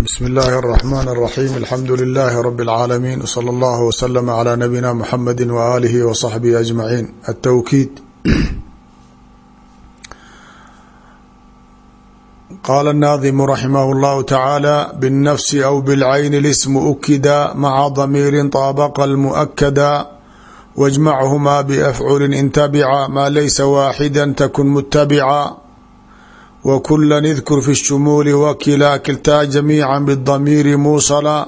bsmi اllahi الرحmn الرaxيm alxamdu لilaahi rb اlcaalamiin wslى اllah wslm عlى nabiyina mxamedi waalihi wصaxbihi aجmaciin atowkiid qaala الnaadimu raximah اllahu tacaala bالnafsi aw bاlcayni اlismu ukida maca damiiri طaabaqa اlmuؤkada wاjmachumaa bafculi intabica maa laysa waaxida takun mutabica wkula idkur fi الshumuuli wakilaa kiltaa jamiica bالdamiiri muusala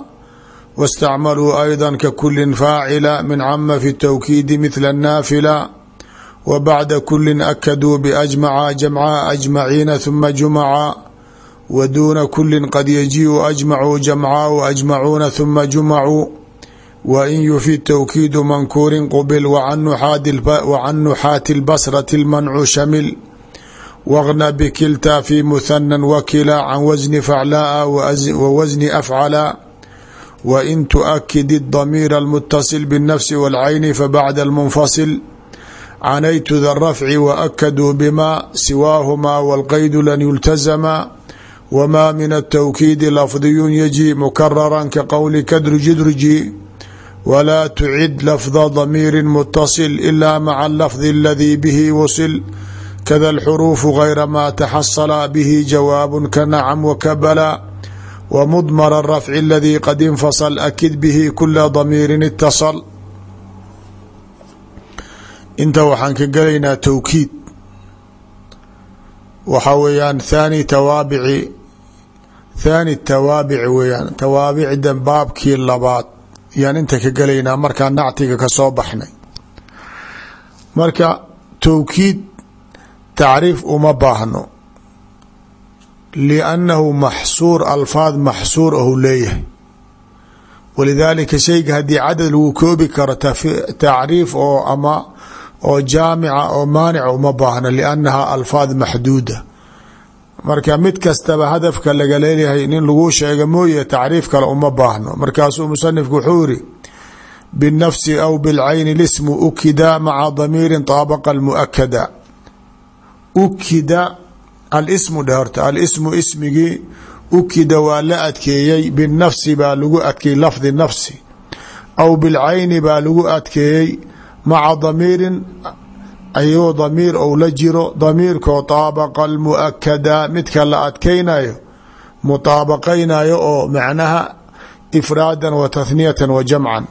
wاstacmaluu ayضa kakuli faacila min cama fi الtowkiidi mithla الnaafila wa bacda kuli akaduu biajmaca jamca ajmaciina huma jumaca wa duuna kuli qad yajiiu ajmacuu jamca ajmacuuna huma jumacuu wa in yufi towkiidu mankuurin qubil wacan nuxaati اlbasrati اlmancu shamil wغna bkiltaa fi muhana wakila can wasni faclaa wa wasni afcala wain tuakid الdamiir اlmutaصil bالnafsi wاlcayni fabacda اlmunfasil canaytu da rafci waakaduu bima siwaahumaa wاlqaydu lan yultazama wma min الtowkiidi lafdiyu yaji mukarara kaqowlika drujidruji walaa tucid lafda damiiri mutaصil ila maca اlafdi اladii bihi wasil kada alxuruufu gayra maa taxasala bihi jawaabu ka nacam wakabala wa mudmara rafci aladii qad infasal akid bihi kula damiirin itasal inta waxaan ka gelaynaa towkiid waxaa weeyaan thaani tawaabici thaani tawaabici weeyaan tawaabicda baabkii labaad yaan inta ka gelaynaa markaa nactiga ka soo baxnay marka towkiid tacriif uma baahno liannahu maxsuur alfaad maxsuur ahu leeyahay. Walidaalika shayga haddii cadad lagu koobi karo tacriif oo ama oo jaamica oo maanica uma baahno liannaha alfaad maxduuda. Marka mid kastaba hadafka laga leeyahay nin lagu sheega mooye tacriif kale uma baahno. Markaasuu musanifku wuxuu yiri binnafsi aw bilcayni lismu ukida maca damiirin طaabaqa almuakada ukida alismu dhe horta alismu ismigii ukida waa la adkeeyey binafsi baa lagu adkeeyey lafdi nafsi aw bilcayni baa lagu adkeeyey maca damiirin ayuu damiir ou la jiro damiirkoo طaabaqa almuakada midka la adkeynayo mutaabaqaynayo oo macnaha ifraadan wa tathniyatan wa jamcan.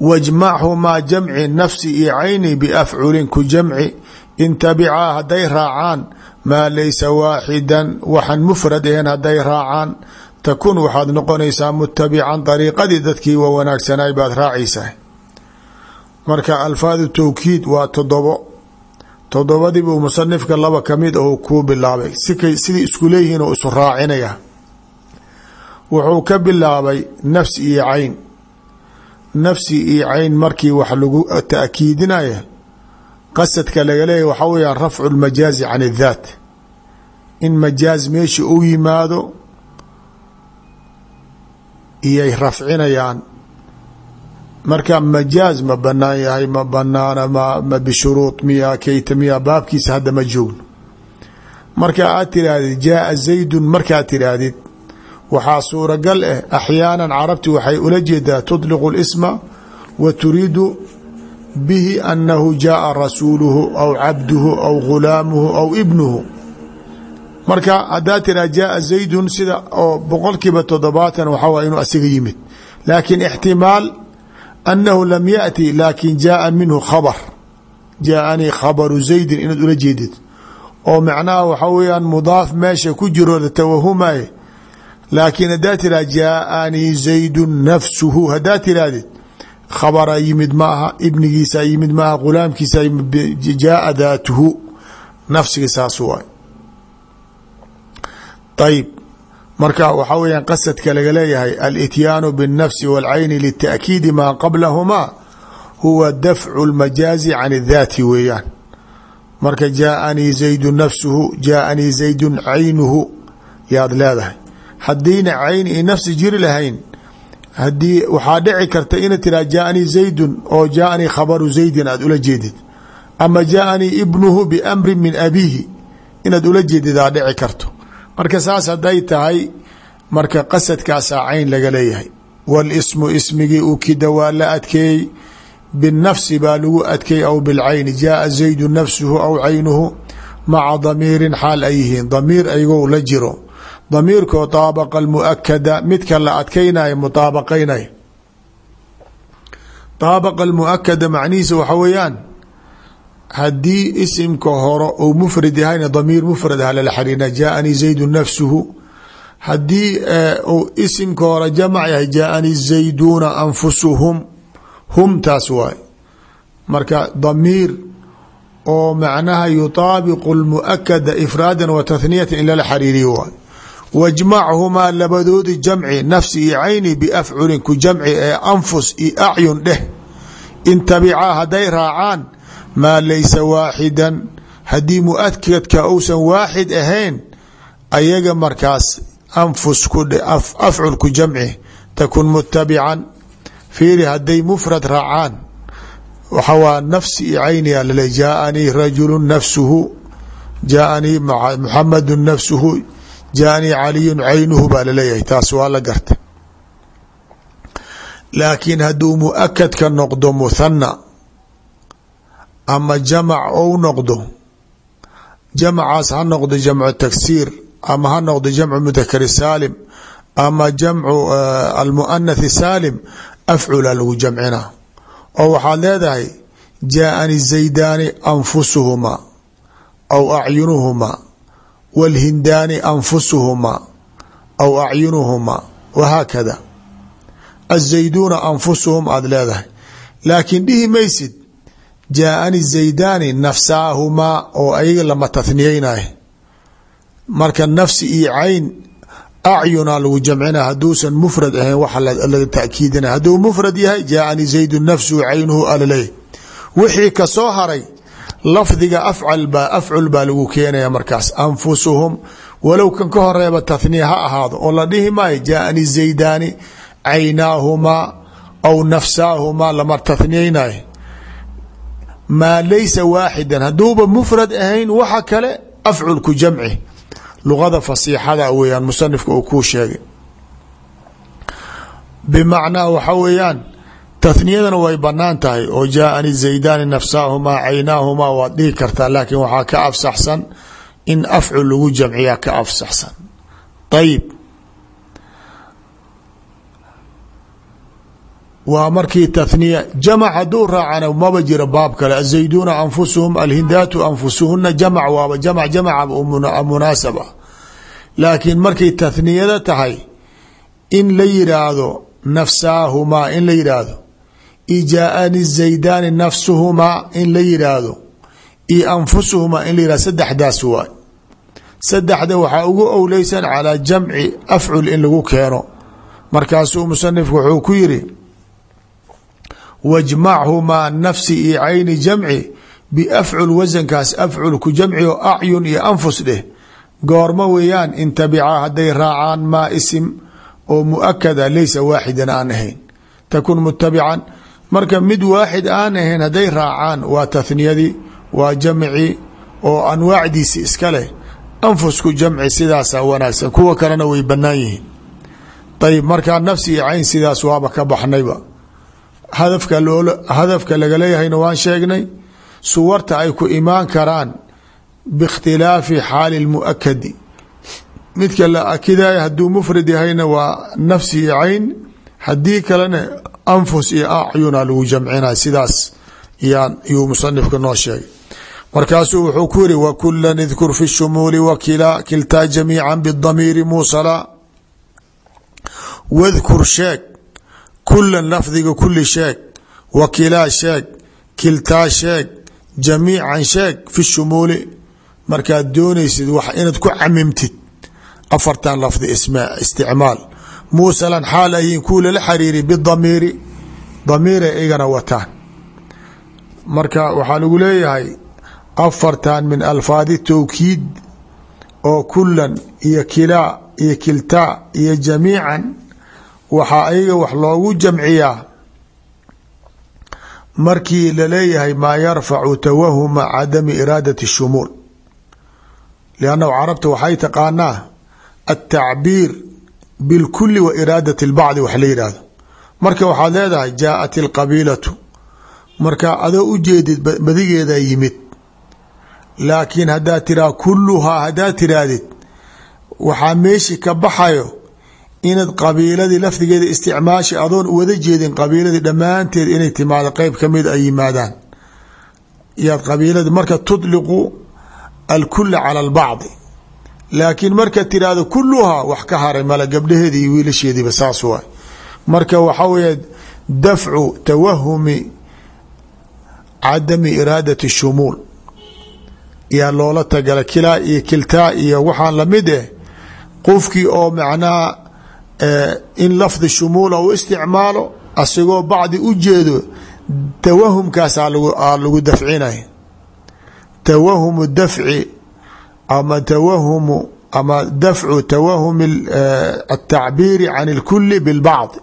Wajmachumaa jamci nafsi iyo cayni biafculin ku jamci intabicaa hadday raacaan maa laysa waaxidan waxaan mufrad ahayn hadday raacaan takun waxaad noqonaysaa mutabican dariiqadii dadkii wa wanaagsanay baad raacaysaa marka alfaadu towkiid waa todobo todobadii buu musanifka laba ka mid ahu kuu bilaabay. Sidii isku leeyihiin oo isu raacinaya wuxuu ka bilaabay nafsi iyo cayn. Nafsi iyo cayn markii wax lagu taakiidinaya qasadka laga leeyahy waxaa weyaan rafcu lmajaazi can اdaat in majaaz meesha u yimaado iyay rafcinayaan marka majaaz ma banaan yahay ma banaana ma bishuruud miya keyta miya baabkiisa hadda ma joogno. Marka aad tirahdid jaaa zaydun markaad tiraahdid waxaa suuragal ah axyaana carabti waxay ula jeedaa tudliqu اlisma wa turiidu bihi anahu jaaa rasuuluhu aw cabduhu aw gulaamuhu aw ibnuhu. Marka hadaa tiraa jaaa zaydun sida oo boqolkiiba todobaatan waxaa way inuu asiga yimid. Laakiin ixtimaal anahu lam yaأti laakin jaaa minhu khabr jaaanii khabaru zaydin inaad ula jeedid. Oo macnaha waxaa weyaan mudaaf meesha ku jiro la tawahumaye laakiin hadaa tiraa jaaanii zaydun nafsuhu hadaa tirahdid khabara yimid ma aha ibnigiisa yimid maaha gulaamkiisa jaaa daatuhu nafsiga saas waay ayib marka waxaa weeyaan qasadka laga leeyahay alityaanu biاnnafsi wاlcayni litaakiidi maa qablahumaa huwa dafcu اlmajaazi can اdaati weeyaan marka jaaanii zaydu nafsuhu jaaanii zaydun caynuhu yaad leedahay haddiina cayn i nafsi jiri lahayn haddii waxaa dhici karta inad tiraa jaaanii zaydun oo jaaanii khabaru zaydin aad ula jeedid. Ama jaaanii ibnuhu biamri min abiihi inaad ula jeedid aa dhici karto. Marka saas haday tahay marka qasadkaasaa cayn laga leeyahay. Walismu ismigii ukida waa la adkeeyey binafsi baa lagu adkeeyey aw bilcayni. Jaaa zaydu nafsuhu aw caynuhu maca damiirin xaal ay yihiin. Damiir la jiro damiirkoo taabaqa almuakada midka la adkaynayo mutaabaqaynayo taabaqa almuakada macnihiisa waxa weeyaan haddii isimka hore uu mufrad yahayna damiir mufrad ah lala xariirna jaaanii zaydu nafsuhu. Haddii eh, uu isimka hore jamac yahay jaaanii zayduuna anfusuhum hum taas waay. Marka damiir oo macnaha yutaabiqu almuakada ifraadan wa tahniyatan in lala xariiriyo waay wajmachumaa labadoodi jamci nafsi iyo cayni biafculin ku jamci ee anfus iyo acyun dheh. Intabicaa hadday raacaan maa laysa waaxidan. Haddii muakadka uusan waaxid ahayn ayaga markaas anfus ku dhe afcul ku jamci takun mutabican fiiri hadday mufrad raacaan waxa waa nafsi iyo cayniga lale jaaanii rajulu nafsuhu jaaanii muxamadu nafsuhu jaaanii caliyu caynuhu baa la leeyahay taas waa la garta laakiin hadduu muakadka noqdo muthana ama jamac ou noqdo jamacaas ha noqdo jamcu taksiir ama ha noqdo jamcu mudakari saalim ama jamcu almuanathi saalim afcula lagu jamcina oo waxaad leedahay jaaani zaydaani anfusuhumaa aw acyunuhumaa wاlhindaani anfusuhumaa aw acyunuhumaa wahaakada azayduuna anfusuhum aad leedahay laakiin dhihi maysid jaaani zaydaani nafsaahumaa oo ayaga lama tahniyeynayo marka nafsi iyo cayn acyuna lagu jamcina haduusan mufrad ahayn waxa laga takiidina hadduu mufrad yahay jaaanii zaydu nafsuhu caynuhu ka soo haray lafdiga afcul baa lagu keenaya markaas anfusuhum. Walow kan ka horeeba tahniya ha ahaado oo la dhihi maayo jaaanii zaydaani caynaahumaa aw nafsaahumaa lama tahniyeynayo maa laysa waaxidan hadduuba mufrad ahayn waxa kale afcul ku jamci. Luqada fasiixada weeyaan musanifka uu kuu sheegay. Bimacnaa waxa weeyaan tahniyadana way bannaan tahay oo jaaanii zaydaani nafsaahumaa caynaahumaa waad dhihi kartaa laakiin waxaa ka afsaxsan in afcul lagu jamciyaa ka afsaxsan. Ayib waa markii tahniya jamac hadduu raacana maba jiro baab kale. Azayduuna anfusuhum alhindaatu anfusuhuna jamac waaba jamc jamca munaasab ah laakiin markay tahniyada tahay in la yidhaahdo nafsaahumaa in la yidhaahdo i jaaani zaydaani nafsuhumaa in la yidhaahdo io anfusuhumaa in la yihahdo saddexdaas waay saddexda waxaa ugu owleysan calaa jamci afcul in lagu keeno. Markaasuu musanifku wuxuu ku yiri wajmachumaa nafsi iyo cayni jamci biafcul wasankaas afcul ku jamci oo acyun iyo anfus dheh. Goormo weeyaan intabicaa hadday raacaan maa isim oo muakada laysa waaxidan aan takun mutabican marka mid waaxid aan ahayn hadday raacaan waa tahniyadii waa jamci oo anwaacdiisi iska leh anfusku jamci sidaasa wanaagsan kuwa kalena way banaan yihiin. Ayib markaa nafsi iyo cayn sidaas waaba ka baxnayba. Hadafka loola hadafka laga leeyahayna waan sheegnay suwarta ay ku imaan karaan biikhtilaafi xaali lmuakadi midka la akidayo hadduu mufrad yahayna waa nafsi iyo cayn haddii kalena anfus iyo acyuna lagu jamcinay sidaas yuu musanifka noo sheegay. Markaasuu wuxuu ku yiri wakula idkur fi shumuuli wakila kiltaa jamiica bidamiiri muusala wadkur sheeg kulan lafdiga kuli sheeg wakilaa sheeg kiltaa sheeg jamiican sheeg fi shumuuli markaad doonaysid wax inaad ku camimtid afartan lafdi isticmaal muusalan xaal ayin kuu lala xariiri bidamiiri. Damiiray igana wataan. Marka waxaa lagu leeyahay afartan min alfaadi towkiid oo kulan iyo kilaa iyo kiltaa iyo jamiican waxaa ayaga wax loogu jamciyaa markii la leeyahay maa yarfacu tawahuma cadami iraadati shumuul. Liannahu carabta waxay taqaanaa altacbiir bilkuli wa iraadat lbacdi wax la yidhaahdo marka waxaad leedahay jaaat ilqabiilatu marka adoo u jeedid badigeedaa yimid. Laakiin haddaad tiraa kulluhaa haddaa tirahdid waxaa meeshi ka baxayo inaad qabiiladii lafdigeeda isticmaashi adoon wada jeedin qabiiladii dhammaanteed inay timaado qeyb ka mid ay yimaadaan. Yaad qabiiladi marka tudliqu alkula cala albacdi laakiin marka tiraahdo kuluhaa wax ka haray male gabdhaheedi iyo wiilasheediiba saas waay. Marka waxaa weeye dafcu tawahumi cadami iraadati shumuul yaa loola tagala kilaa iyo kiltaa iyo waxaan la mid eh qofkii oo macnaha in lafdi shumuula u isticmaalo asigoo bacdi u jeedo tawahumkaas aa lagu dafcinay tawahumu dafci ama tawahumu ama dafcu tawahumi atacbiiri can اlkuli bilbacdi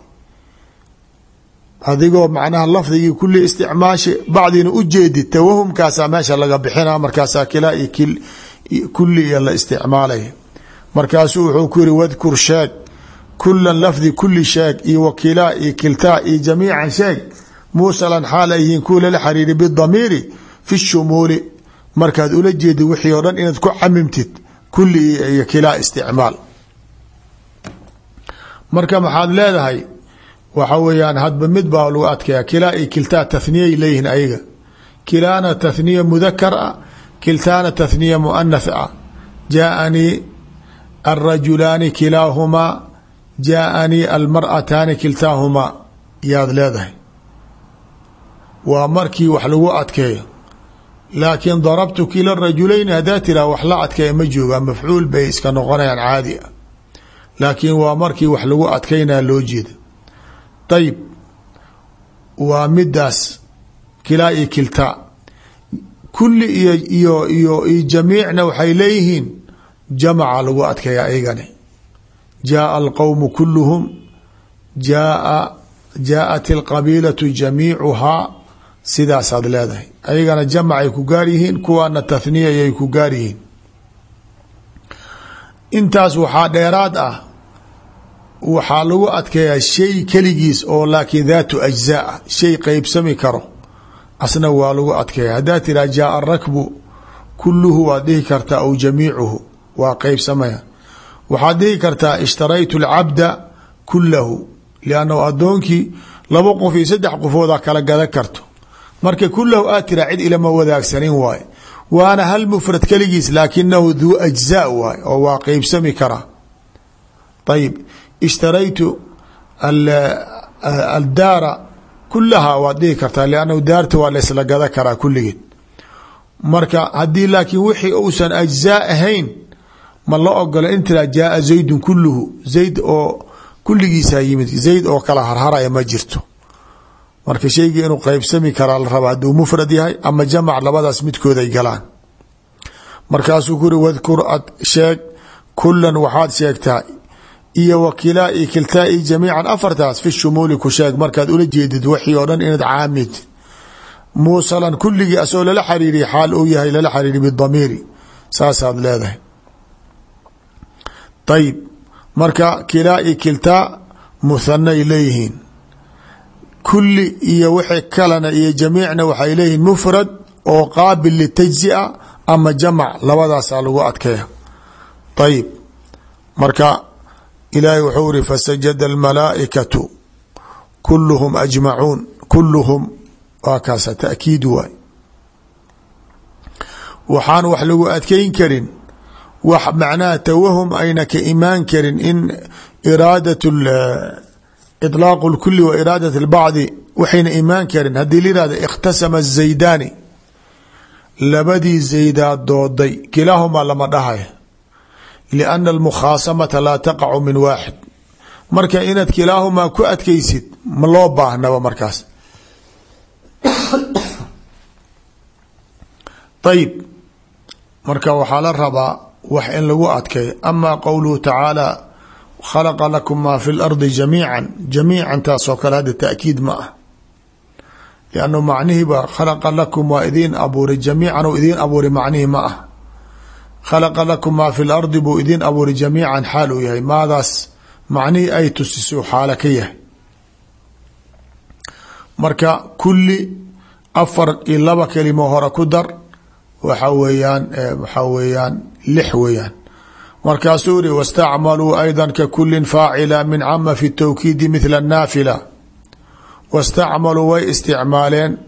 adigoo macnaha lafdigii kuli isticmaashi bacdina u jeedid tawahumkaasaa meesha laga bixina markaasaa kilaa iyo kuli iyo la isticmaalaya markaasuu wuxuu ku yiri wadkur sheeg kulan lafdi kuli sheeg iyo wakilaa iyo kiltaa iyo jamiican sheeg muusalan xaal ay yihiin kuwa lala xariiri bidamiiri fi shumuuli markaad ula jeedid wixii oo dhan inaad ku camimtid kuli iyo kilaa isticmaal. Marka maxaad leedahay waxa weeyaan hadba mid baa lagu adkaya kilaa iyo kiltaa tathniyay leeyihiin ayaga. Kilaana tathniya mudakar ah kiltaana tathniya muanath ah. Jaaanii alrajulaani kilaahumaa jaaanii almar'ataani kiltaahumaa yaad leedahay. Waa markii wax lagu adkeeyo laakiin darabtu kila rajulayni haddaa tiraa wax la adkeeya ma joogaa mafcuul bay iska noqonayaan caadi ah. Laakiin waa markii wax lagu adkeynaya loo jeeda. Ayib waa midaas kilaa iyo kiltaa. Kuli iyo iyo iyo iyo jamiicna waxay leeyihiin jamaca lagu adkeeya ayagani. Jaaa alqowmu kuluhum jaaa jaaءat اlqabiilatu jamiicuhaa sidaasaad leedahay. Ayagana jamacay ku gaar yihiin kuwaana tathniya ayay ku gaar yihiin. Intaas waxaa dheeraad ah waxaa lagu adkeeyaa shay keligiis oo laakiin daatu ajzaa ah shay qeybsami karo asna waa lagu adkeeya haddaa tiraa jaaa rakbu kuluhu waad dhihi kartaa aw jamiicuhu waa qeybsamaya waxaad dhihi kartaa ishtaraytu alcabda kulahu liannahu addoonkii laba qof iyo saddex qofoodaa kala gadan karto marka kulahu aad tiraa cid ilama wadaagsanin waaye waana hal mufrad keligiis laakinahu duu ajzaa waay oo waa qeybsami karaa ayib ishtaraytu aldaara kulahaa waad dhihi kartaa liannahu daarta waa laysla gada karaa kulligeed marka haddii laakiin wixii uusan ajzaa ahayn ma la ogola in tiraa jaaa zaydun kuluhu zayd oo kulligiisaa yimid zayd oo kala harharaya ma jirto marka shaygii inuu qeybsami karaa la raba hadduu mufrad yahay ama jamac labadaas midkood ay galaan. Markaasuu ku uri wadkur ad sheeg kulan waxaad sheegtaa iyo wakilaa iyo kiltaa iyo jamiican afartaas fi shumuuli ku sheeg markaad ula jeedid waxii oo dhan inaad caamid. Muusalan kulligii asagoo lala xariiriy xaal uu yahay lala xariiri bidamiiri saasaad leedahay. Ayib marka kilaa iyo kiltaa muhanay leeyihiin kuli iyo wixii kalena iyo jamiicna waxay leeyihiin mufrad oo qaabil litajzia ama jamac labadaasaa lagu adkeeya ayib marka ilaahay wuxuu iri fasajada almalaaikatu kuluhum ajmacuun kuluhum waa kaasa taakiid waay. Waxaan wax lagu adkeyn karin wax macnaha tawahum ayna ka imaan karin in iraadat iطlaaq اlkuli wa iraadat اlbacdi waxayna imaan karin haddii la yihahdo ikhtasama الzaydani labadii zaydaad dooday kilaahumaa lama dhahay lianna almukhaasamata laa taqacu min waaxid marka inaad kilaahumaa ku adkaysid ma loo baahnaba markaas ayib marka waxaa la rabaa wax in lagu adkeeyo ama qowluhu tacaala khalaqa lakum maa fi lardi jamiica jamiican taasoo kale hadda taakiid ma ah liannu macnihiiba khalaqa lakum waa idiin abuuray jamiican oo idiin abuuray macnihii ma ah khalaqa lakum maa fi lardi buu idin abuuri jamiican xaal uu yahay maadaas macnihii ay tusiso xaalo ka yahay marka kulli afar iyo laba hore ku dar waxa weeyaan waxaa weeyaan lix weeyaan markaasuu iri wاstacmaluu ayضا kakuli faacila min cama fi الtowkiidi mithla الnaafila wاstacmaluu way isticmaaleen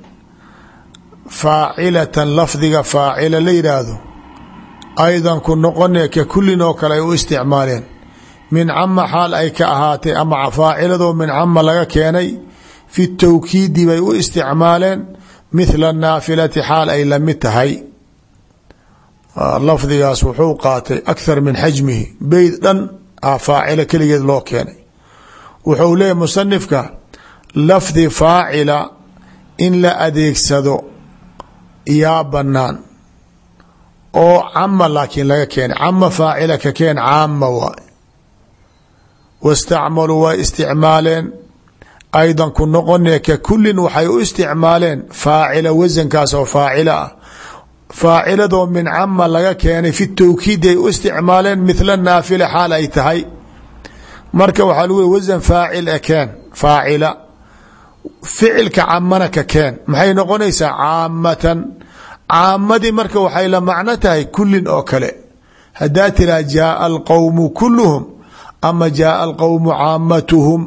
faacilatan lafdiga faacila la yidhaahdo aydan ku noqone ka kulin oo kale ay u isticmaaleen min cama xaal ay ka ahaatay ama faaciladoo min cama laga keenay fi towkiidi bay u isticmaaleen mithla naafilati xaal ay lamid tahay lafdigaas wuxuu qaatay akhar min xajmihi beyd dhan a faacila keligeed loo keenay. Wuxuu leeyahy musanifka lafdi faacila in la adeegsado yaa banaan oo cama laakiin laga keenay. Cama faacila ka keen caama waay wastacmaluu way isticmaaleen. Aydan ku noqone ka kulin waxay u isticmaaleen faacila wasankaas oo faacila ah faaciladoo min cama laga keenay fi towkiidi ay u isticmaaleen mithla naafila xaal ay tahay. Marka waxaa lagu wasan faacil e keen faacila. Ficilka camana ka keen. Maxay noqonaysaa caamatan? Caamadii marka waxay la macno tahay kulin oo kale. Hadaa tiraa jaaa alqowmu kuluhum ama jaaa alqowmu caamatuhum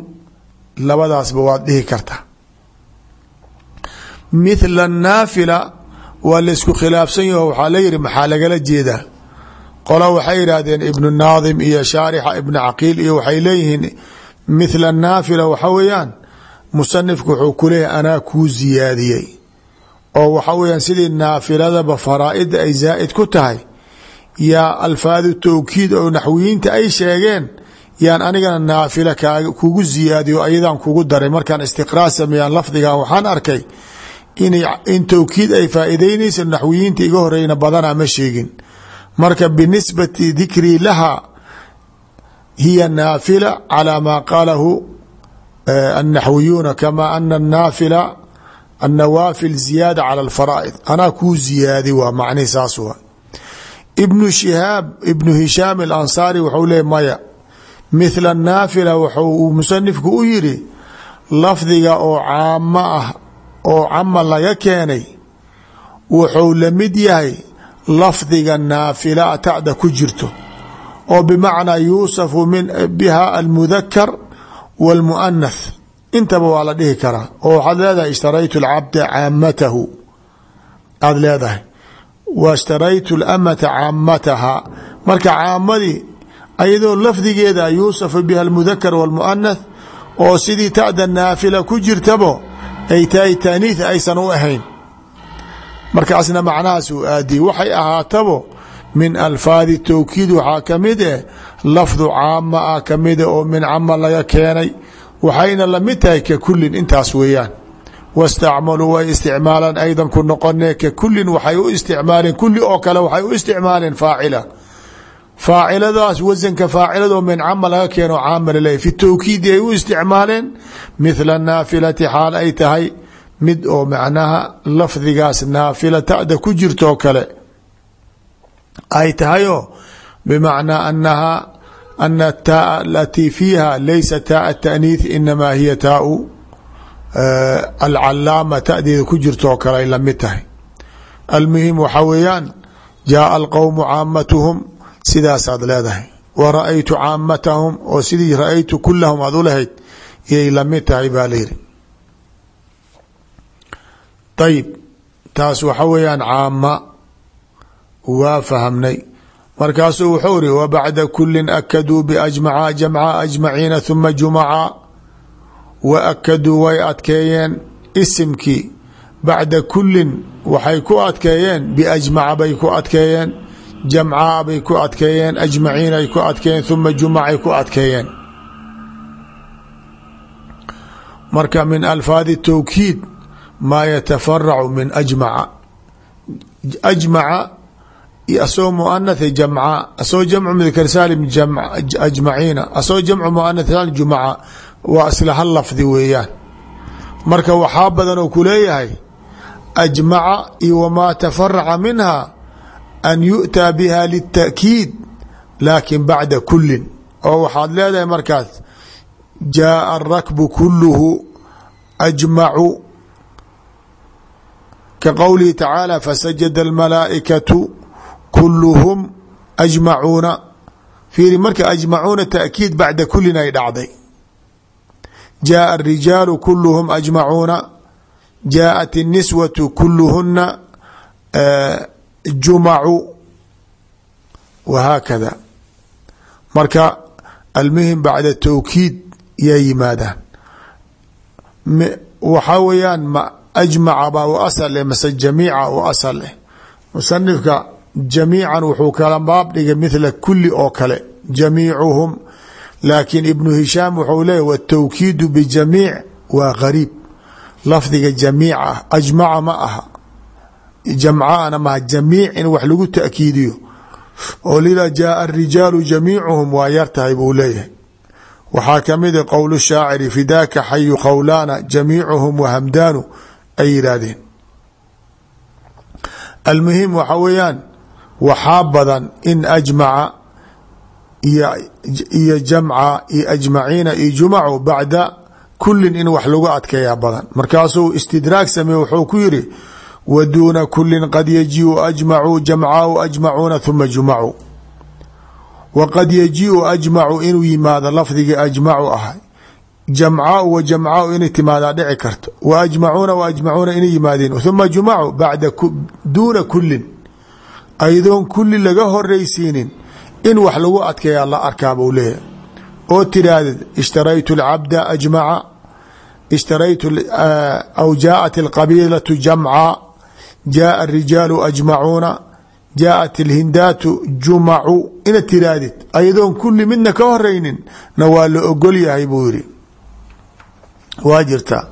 labadaasba waad dhihi mithla naafila waa laysku khilaafsan yaho waxaa la yihi maxaa lagala jeedaa? Qola waxay yidhaahdeen ibnu naadim iyo shaarixa ibnu caqiil iyo waxay leeyihiin mithla naafila waxa weeyaan musanifku wuxuu ku leeyahay anaa kuu ziyaadiyey. Oo waxa weeyaan sidii naafiladaba faraa-ida ay zaa'id ku tahay yaa alfaadu towkiid oo naxwiyiinta ay sheegeen yaan anigana naafila kugu ziyaadiyo ayadaan kugu daray. Markaan istiqraa sameeyaan lafdigan waxaan arkay in towkiid ay faa'iidaynaysa naxwiyiinta iga horeyna badana ma sheegin. Marka binisbati dikrii laha hiya naafila calaa maa qaalahu e, annaxwiyuuna kamaa ana naafila annawaafil ziyaada cala alfaraa'id. Anaa kuu ziyaadi waa macnihi saas waa. Ibnu shihaab ibnu hishaam alansaari wuxuu leey maya mithla annaafila wuxuu musanifku u yidhi lafdiga oo caamo ah oo cama laga keenay wuxuu la mid yahay lafdiga naafila tacda ku jirto oo bimacnaa yuusafu biha almudakar wاlmuanath intaba waa la dhihi karaa oo waxaad leedahay ishtaraytu alcabda caamatahu. Aad leedahay wa ishtaraytu lamata caamataha. Marka caamadii ayadoo lafdigeeda yuusafu biha almudakar wاlmuanath oo sidii ta'da naafila ku jirtabo ay tahay taaniith aysan u ahayn. Markaasna macnahaas uu aadiyey. Waxay ahaatabo min alfaadi towkiid waxaa ka mid eh lafdu caama ah ka mida oo min cama laga keenay. Waxayna la mid tahay ka kulin intaas weeyaan. Wastacmaluu way isticmaalaan aydan ku noqone ka kulin waxay u isticmaaleen kulli oo kale waxay u isticmaaleen faacila faaciladaas wasanka faacilado min cama laga keeno caama laleeyahy fi towkiidi ay u isticmaaleen mithla naafilati xaal ay tahay mid oo macnaha lafdigaas naafila ta'da ku jirtoo kale. Ay tahayoo bimacnaa anaha ana taaa alatii fiiha laysa taaa taaniith inamaa hiya taau alcalaama ta'deeda ku jirtoo kale ay la mid tahay. Almuhim waxaa weeyaan jaaa alqowmu caamatuhum sidaasaad leedahay. Wa ra'aytu caamatahum oo sidii ra'aytu kulahum aad u lahayd iyay la mid tahay baa layidhi ayib taas waxa weeyaan caama waa fahamnay. Markaasuu wuxuu iri wa bacda kulin akaduu biajmaca jamca ajmaciina huma jumaca. Wa akaduu way adkeeyeen isimkii. Bacda kulin waxay ku adkeeyeen biajmaca bay ku adkeeyeen jamcaa bay ku adkeeyeen ajmaciin ay ku adkeeyeen huma jumacay ku adkeeyeen marka min alfaadi towkiid maa yatafaracu min ajmaca ajmaca asoo muanath jamca asoo jamcu mudakar saalim ajmaciina asoo jamcu muanath saalim jumaca waa isla hal lafdi weeyaan marka waxaa badan oo ku leeyahay iyo wamaa tafaraca minha an yu'taa biha lita'kiid laakin bacda kulin oo waxaad leedahay markaas jaaa arakbu kuluhu ajmacu ka qowlihi tacaala fasajada almalaa'ikatu kuluhum ajmacuuna fiiri marka ajmacuuna ta'kiid bacda kulin ay dhacday. Jaaa arijaalu kuluhum ajmacuuna jaءat اniswatu kuluhuna jumacu wahaakada marka almuhim bacda towkiid yaa yimaadaan. Waxaa weeyaan ma ajmaca baa u asal eh mase jamiica u asal eh musanifka jamiican wuxuu kala baab dhigay mithla kuli oo kale jamiicuhum. Laakiin ibnu hishaam wuxuu leeyahy wtowkiidu bijamiic waa gariib. Lafdiga jamiic ajmaca ma aha jamcaana maha jamiic in wax lagu ta'kiidiyo. oo lila jaaa arijaalu jamiicuhum waa yar tahay buu leeyahay. waxaa kamida qowl shaaciri fidaaka xayu qowlaana jamiicuhum wahamdaanu ay yidhaahdeen almuhim waxa weeyaan waxaa badan in ajmaca iyo jamca iyo ajmaciina iyo jumacu bacda kulin in wax lagu adkeeyaa badan. markaasuu istidraag sameye wuxuu ku yiri wa duuna kulin qad yajiu ajmacuu jamcaau ajmacuuna huma jumacuu wa qad yajiu ajmacu inuu yimaado lafdigii ajmacu ahay jamcaau wa jamcaau inay timaadaa dhici karto wa ajmacuuna wa ajmacuuna inay yimaadeen huma jumacu bacda duuna kulin aydoon kuli laga horeysiinin in wax lagu adkeeyaa la arkaa buu leeyahay oo tiraahdeed ishtaraytu alcabda ajmaca ishtaraytu aw jaaa arijaalu ajmacuuna jaaءat alhindaatu jumacu ina tiraahdeed ayadoon kuli midna ka horeynin na waa la ogol yahay buu yiri waa jirta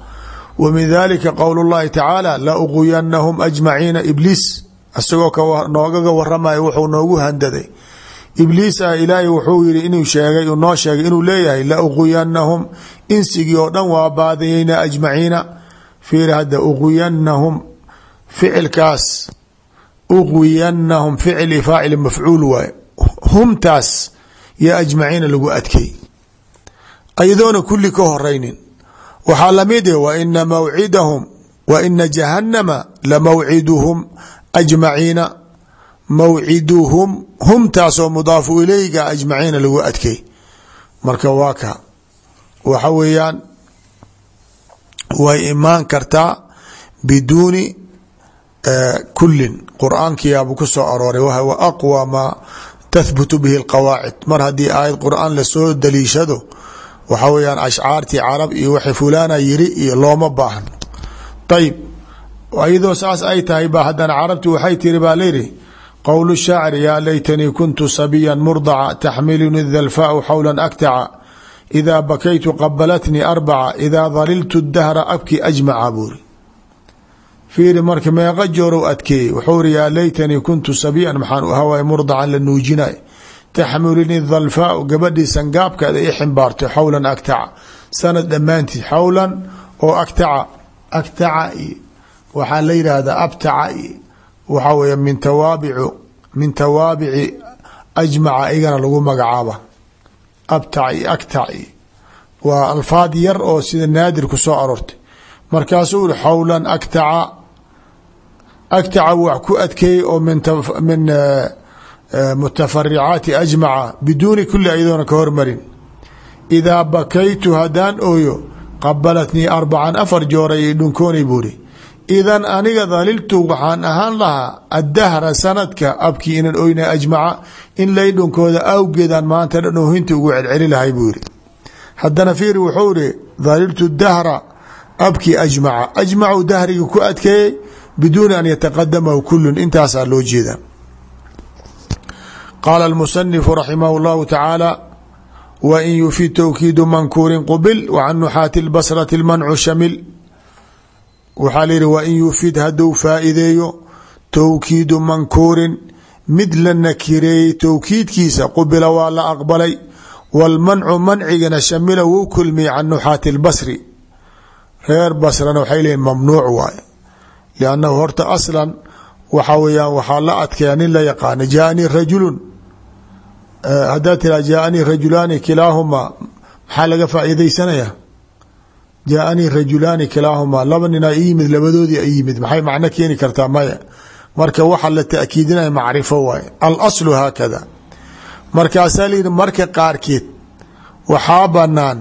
wa min dalika qowl اllahi tacaala la uqwiyanahum ajmaciina ibliis isagoo noogaga waramaya wuxuu noogu handaday ibliis ah ilaahay wuxuu yiri inuu sheegay noo sheegay inuu leeyahay la uqwiyanahum insigii oo dhan waa baadiyeyna ajmaciina fiir ficilkaas uqwiyanahum ficil faacil mafcuul waaye. Humtaas yaa ajmaciina lagu adkey ayadoona kuli ka horeynin waxaa la mid wa ina mawcidahum wa ina jahanama lamawciduhum ajmaciina. Mawciduhum humtaasoo mudaafu ileyga ajmaciina lagu adkey marka waa ka. Waxa weeyaan way imaan kartaa biduuni kulin qur'aankiyaabuu ku soo arooray. Wa aqwa maa tahbutu bihi alqawaacid mar haddii aayad qur'aan la soo daliishado waxa weyaan ashcaartii carab iyo waxay fulana yiri iyo looma baahan. Ayib iyadoo saas ay tahay ba haddana carabti waxay tiri baa layidhi qowl shaacir yaa laytanii kuntu sabiya murdaca taxmiluni dalfaau xawla aktaca idaa bakaytu qabalatnii arbaca idaa daliltu dahra abki ajmaca buuri fiiri marka meeqa joorow adkeeyey. Wuxuu ri kuntu sabiyan maxaan u hawaay murdacan la nuujinay. Taxmiluni dalfaau gabadhii sangaabkaada i ximbaartay xawlan aktaca sanad dhammaantied xawlan oo aktaca aktaca iyo la yidhaahdaa abtaca iyo waxaa min tawaabicu min tawaabici ajmaca igana lagu magacaaba. Abtac iyo waa alfaad yar oo sida naadir ku soo aroortay. Markaasuu uri xawlan aktaca aktaca wax ku adkeeyey oo min mutafaricaati ajmaca biduuni kuli ayadoona ka hormarin idaa bakaytu haddaan ooyo qabalatnii arbacan afar jooray dhunkoonay buuri idan aniga daliltu waxaan ahaan lahaa addahra sanadka abkii inan oyna ajmaca in lay dhunkooda awgeedaan maanta dhan oohinta ugu celceli lahay buu yiri haddana fiiri wuxuu iri daliltu dahra abkii ajmaca ajmacu dahriga ku adkeeyey biduuni an yataqadamahu kulun intaasaa loo jeeda qaala almusanifu raximah اllahu tacaala wa in yufid towkiidu mankuurin qubil wa can nuxaati lbasrati lmancu shamil waxaa la yihi wa in yufid hadduu faa'iideeyo towkiidu mankuurin mid la nakireeyey towkiidkiisa qubila waa la aqbalay wاlmancu mancigana shamila wuu kulmiyey can nuxaati اlbasri reer basrana waxay leeyiin mamnuuc waaye liannahu horta aslan waxa weyaan waxaa la adkeeya nin la yaqaana jaaanii rajulun haddaad tiraa jaaanii rajulaani kilaahumaa maxaa laga faa'iideysanaya jaaanii rajulaani kilaahumaa laba ninaa i yimid labadoodii ay yimid maxay macno keeni kartaa maya marka waxa la taakiidinaya macrifo waaye alaslu haakada markaasaa layihi marka qaarkeed waxaa banaan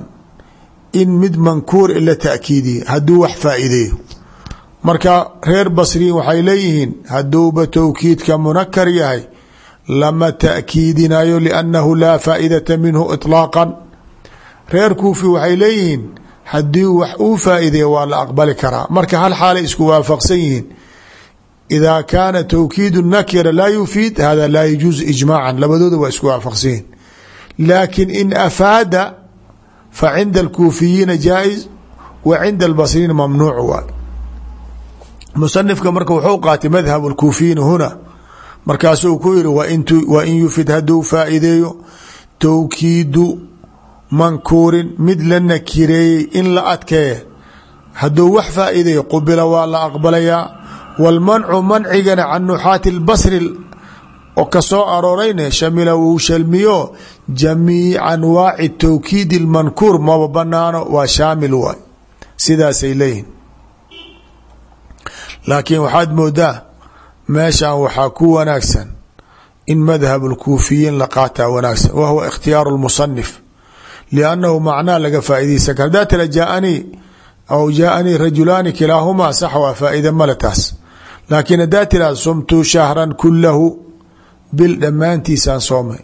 in mid mankuur la taakiidiye hadduu wax faa'iideeyo marka reer basriin waxay leeyihiin hadduuba towkiidka munakar yahay lama taakiidinayo liannahu laa faa'idata minhu iطlaaqan reer kuufi waxay leeyihiin haddii wax uu faa'iideeya waa la aqbali karaa. Marka hal xaalay isku waafaqsan yihiin ida kaana towkiidu nakira laa yufiid hada laa yajuuzu ijmaacan. Labadooda waa isku waafaqsan yihiin laakin in afaada fa cinda alkuufiyiina jaa-is wa cinda musanifka marka wuxuu qaatay madhab lkuufiyiina huna markaasuu ku yihi wa in yufid hadduu faa'iideeyo towkiidu mankuurin mid la nakireeyey in la adkeeye hadduu wax faa'iideeyo qubila waa la aqbalayaa wاlmancu mancigana can nuxaati اlbasri oo ka soo aroorayne shamila wuu shalmiyo jamiic anwaaci towkiid اlmankuur maba banaano waa shaamil waay sidaasay leeyihin laakiin waxaad moodaa meeshan waxaa ku wanaagsan in madhab اlkuufiyiin la qaataa wanaagsan wa huwa ikhtiyaaru اlmusanif liannahu macnaa laga faaideysan kara hadaa tira jaaanii aw jaaanii rajulaani kilaahumaa sax waa faa'iida male taas. Laakiin haddaa tiraad sumtu shahran kulahu bil dhammaantiisaan soomay.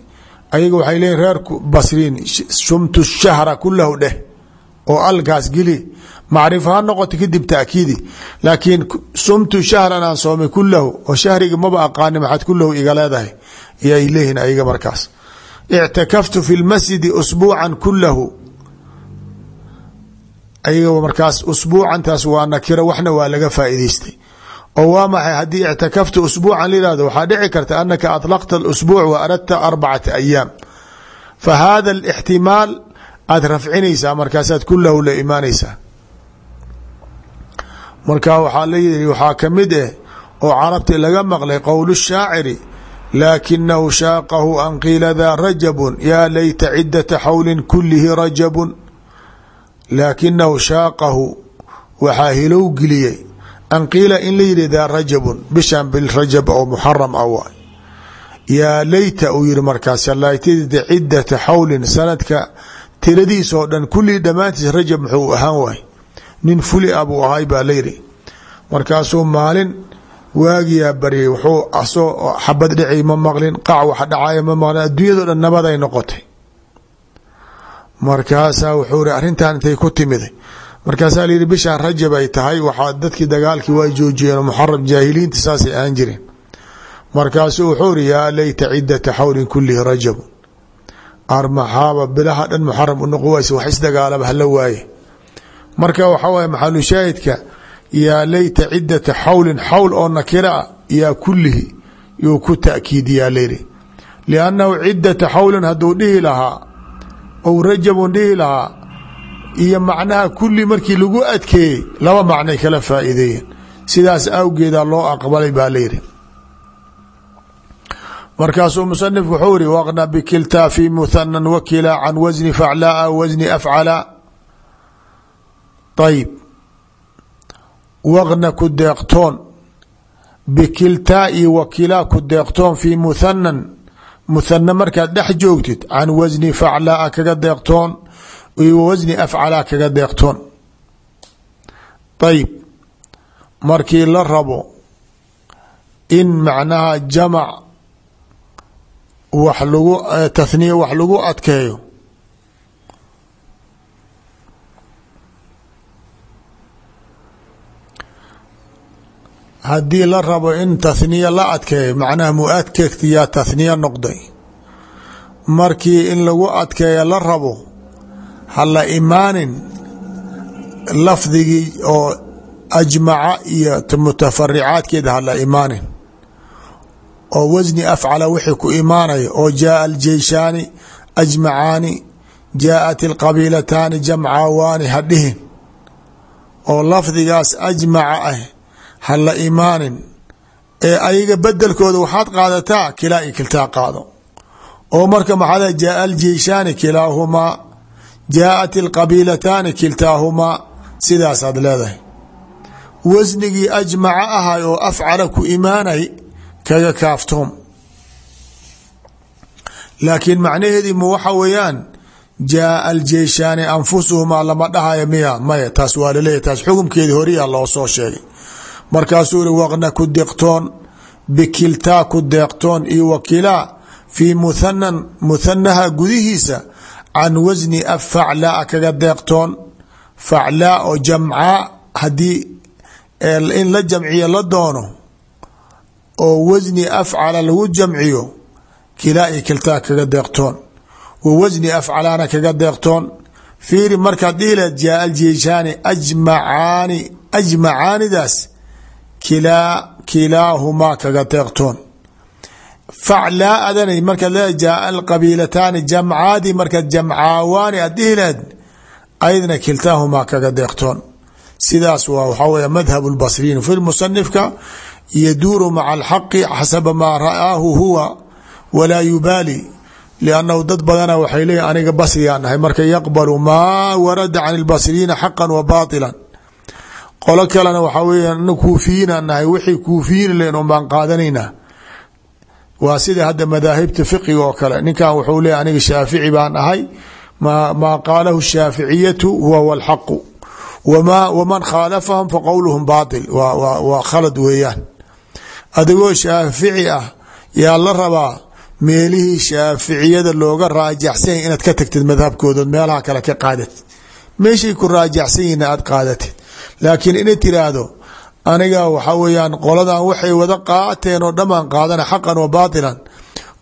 Ayaga waxay leeyiin reer basriin sumtu shahra kulahu dheh oo alkaas geli macrifo ha noqoto kadib taakiidi laakiin sumtu shahran aan soomay kulahu oo shahriga maba aqaani maxaad kulahu iga leedahay ayay leeyihin ayaga markaas ictakaftu fi lmasjidi usbuucan kulahu ayaga markaas usbuucantaas waa nakiro waxna waa laga faa'iideystay oo waa maxay haddii ictakafta usbuucan layihahdo waxaa dhici karta anaka aطlaqta اusbuuc wa aradta arbacata ayaam fa hada اlاxtimaal aad rafcinaysaa markaasaad kulahu la imaanaysaa. Marka waxaa layihi waxaa ka mid eh oo carabti laga maqlay qowl الshaaciri laakinahu shaaqahu an qiila daa rajabu yaa layta cidata xawli kulihi rajabu laakinahu shaaqahu waxaa hilow geliyey an qiila in la yihi daa rajabun bishan bilrajab oo muxaram ah yaa layta uu yihi markaas laytadida cidata xawlin sanadka tiradiisa oo dhan kulii dhammaantiis rajab muxuu ahaan waay. Nin fuli a buu ahay baa layidhi markaasuu maalin waagiyaa baryay wuxuu asoo xabad dhicay ma maqlin qac wax dhacaya ma maqlin adduunyado dhan nabaday noqotay. Markaasaa wuxuu ri arrintan intay ku timiday markaasaa layihi bishaan rajab ay tahay waxaa dadkii dagaalkii waa joojiyeen muxaram jaahiliinta saasay ahaan jireen wuxuu yaa layta cidata xawlin kulihi rajabu armaxaaba bilaha dhan muxaram u noqo wayse wax isdagaalaba hala waaye. Marka waxaa waye maxalu shaahidka yaa layta cidata xawlin xawl oo nakira a yaa kulihi yuu ku taakiidiyaa layidhi liannahu cidata xawlin hadduu dhihi lahaa ou rajabun dhihi lahaa iyo macnaha kuli markii lagu adkeeyey laba macnay kala faa'iideeyeen. Sidaas awgeeda loo aqbalay baa layidhi markaasuu musanif wuxuu iri waqna bikiltaa fi muhanan wakilaa can wasni faclaa wasni afcala ayib waqna ku deeqtoon. Bikiltaa iyo wakilaa ku deeqtoon fi muhanan muhana markaad dhex joogtid can wasni faclaa kaga deeqtoon iyo wasni afcalaa kaga deeqtoon. Ayib markii la rabo in macnaha jamac wax lagu tahniya wax lagu adkeeyo. Haddii la rabo in tahniya la adkeeyo macnaha mu'adkeegta yaa tahniya noqday. Markii in lagu adkeeya la rabo hala imaanin lafdigii oo ajmaca iyo mutafaricaadkeeda hala imaanin oo wasni afcala wixii ku imaanaya oo jaaa aljeyshaani ajmacaani jaaءat alqabiilataani jamcawaani ha dhihin oo lafdigaas ajmaca ah hala imaanin ee ayaga bedelkooda waxaad qaadataa kilaa iyo kiltaa qaado. Oo marka maxaa jaaa aljeishaani kilaahumaa jaaءat alqabiilataani kiltaahumaa sidaasaad leedahay. Wasnigii ajmaca ahay oo afcala ku imaanay kaga kaaftoom. Laakiin macnaheedii ma waxa weeyaan jaaa aljeishaani anfusuhumaa lama dhahaya miya maya taas waa laleeyahy taas xukumkeedii horiyaa loo soo sheegay. Markaasuu iri waqna ku deeqtoon bikiltaa ku deeqtoon iyo wakilaa fii muthanan muthanaha gudihiisa can wasni af faclaa kaga deeqtoon. Faclaa oo jamcaa haddii in la jamciyo la doono oo wasni afcala lagu jamciyo kilaa iyo kiltaa kaga deeqtoon. Wa wasni afcalaana kaga deeqtoon. Fiiri markaad dhihileed jaa aljeishaani ajmacaani ajmacaanidaas kilaa kilaahumaa kaga deeqtoon. Faclaa adanay markaad leedahay jaaa alqabiilataani jamcaadi markaad jamcaawaani aad dhihi laheed aydna kiltaahumaa kaga deeqtoon. Sidaas waa waxaa wey madhab fi musanifka yaduuru maca alxaqi xasaba maa ra'aahu huwa walaa yubaali liannahu dad badana waxay leeyihiin aniga basrigaan ahay marka yaqbalu maa warada can lbasriyiina xaqan wa baatilan qolo kalena waxaa weya ana kuufiyiinaan nahay wixii kuufiyiin len un baan qaadanaynaa waa sida hadda madaahibta fiqiga oo kale ninkan wuxuu leeya aniga shaafici baan ahay maa qaalahu shaaficiyatu huwa wاlxaqu waman khaalafahum faqowluhum baaطil waa khalad weeyaan adigoo shaafici ah yaa la rabaa meelihii shaaficiyada looga raajaxsanya inaad ka tagtid madhabkooda meelaha kale ka qaadatid. Meeshay ku raajaxsan yihiin aad qaadatid. Laakiin inay tiraahdo aniga waxa weyaan qoladan waxay wada qaateen oo dhamaan qaadana xaqan wa baatilan.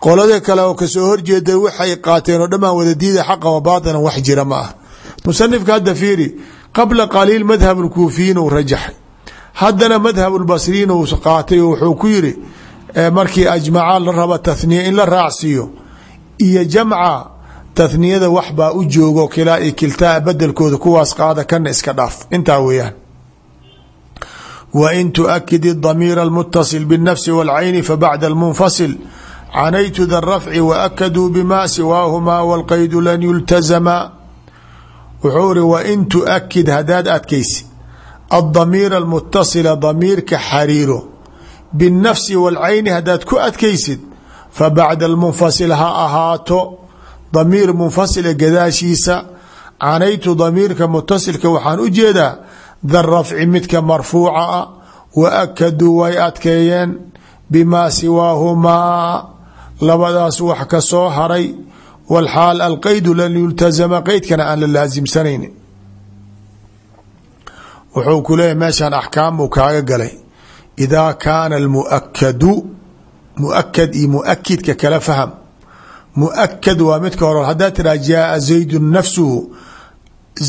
Qolada kale oo ka soo horjeeda waxay qaateen oo dhamaan wada diida xaqan wa baatilan wax jira ma ah. Musanifka hadda fiiri qabla qaliil madhab lkuufiyiin uu rajaxay haddana madhab lbasriyiin uu qaatay oo wuxuu ku yiri markii ajmaca la raba tahniya in la raacsiiyo iyo jamca tahniyada wax baa u joogo kilaa iyo kiltaa bedelkooda kuwaas qaada kana iska dhaaf intaa weeyaan win tuakid الضميir الmتصل bالنfس والcayن fبعd الmنfصل canaytu da الرفع وأkduu bma siwاahma والqayd lan يlتزma wuxuu ri wain tuakid hadaad adkaysi adamiir almutasila damiirka xariiro binnafsi walcayni haddaad ku adkaysid fa bacda almunfasil ha ahaato damiir munfasila gadaashiisa canaytu damiirka mutasilka waxaan u jeedaa da rafci midka marfuuca ah wa akaduu way adkeeyeen bimaa siwaahumaa labadaas wax ka soo haray walxaal alqaydu lan yultasama qeydkana aan la laasimsanaynin wuxuu ku leeyahy meeshaan axkaam uu kaaga galay. Idaa kaana almuakadu muakad iyo muakidka kala faham. Muakad waa midka hore haddaa tiraa jaaa zaydun nafsuhu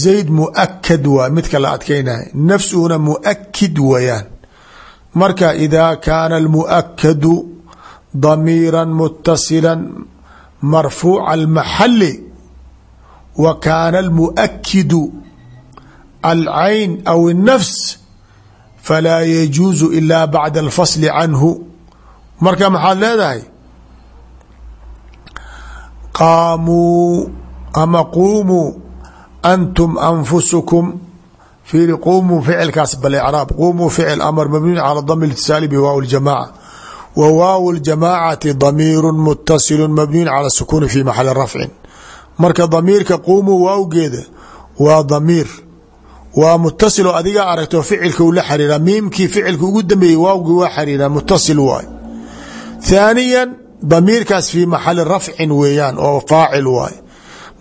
zayd muakad waa midka la adkeynaya nafsuhuna muakid wayaan marka idaa kaana almuakadu damiira mutasila marfuuca almaxali wa kaana almuakidu alcayn aw الnafs falaa yajuusu ila bacda alfasli canhu marka maxaad leedahay qaamuu ama quumuu antum anfusukum fiiri quumuu ficilkaas balecraab quumuu ficil amar mabniun cala dami litisaali biwaaw ljamaca wa waaw ljamaacati damiiru mutasilu mabniyun cala sukuuni fi maxali rafcin marka damiirka quumuu waawgeeda waa damiir waa mutasiloo adiga aragto ficilka u la xariira miimkii ficilka ugu dambeeyey waawgii waa xariira mutasil waay. Thaaniya damiirkaas fi maxali rafcin weeyaan oo faacil waay.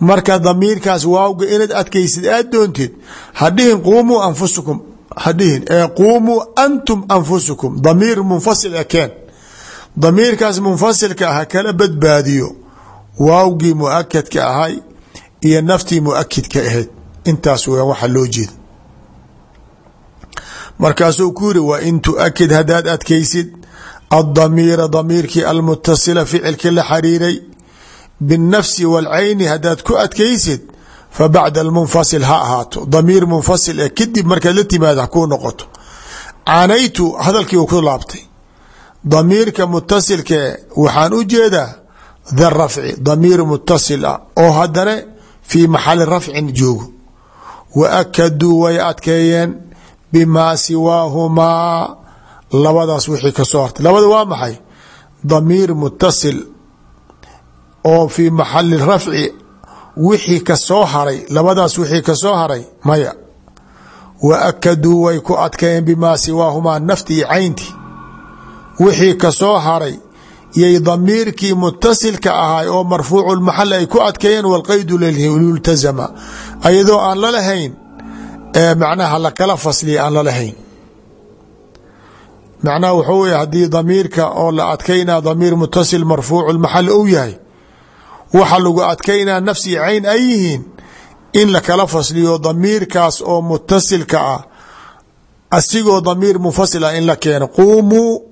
Marka damiirkaas waawga inaad adkaysid aad doontid hadhihin quumuu anfusukum hadhihin ee quumuu antum anfusukum. Damiir munfasil ekeen damiirkaas munfasilka ah kala badbaadiyo. Waawgii muakadka ahay iyo naftii muakidka ahayd. Intaas weya waxa loo jeeda markaasuu ku yiri wa in tuakid hadaad adkaysid addamiira damiirkii almutasila ficilkii la xariiray biاnafsi wاlcayni hadaad ku adkaysid fabacda almunfasil ha ahaato. Damiir munfasil ee kadib markaad la timaada kuu noqoto. Canaytu hadalkii uu ku laabtay damiirka mutasilkee waxaan u jeedaa da rafci damiir mutasil ah oo haddana fii maxali rafcin joogo. Wa akaduu way adkeeyeen bimaa siwaahumaa labadaas wixii ka soo hartay. Labada waa maxay? Damiir mutasil oo fii maxali rafci. Wixii ka soo haray. Labadaas wixii ka soo haray maya. Wa akaduu way ku adkeeyeen bimaa siwaahumaa nafti iyo caynti. Wixii ka soo haray. Yay damiirkii mutasilka ahay oo marfuucu lmaxal ay ku adkeeyeen walqaydu liltazama. Ayadoo aan lalahayn macnaha lakala fasliya aan lalahayn macnaha wuxuu wey haddii damiirka oo la adkaynaa damiir mutasil marfuucu lmaxal ou yahay waxa lagu adkaynaa nafsi cayn ay yihiin in lakala fasliyo damiirkaas oo mutasilka ah asigoo damiir munfasil ah in la keeno. Quumuu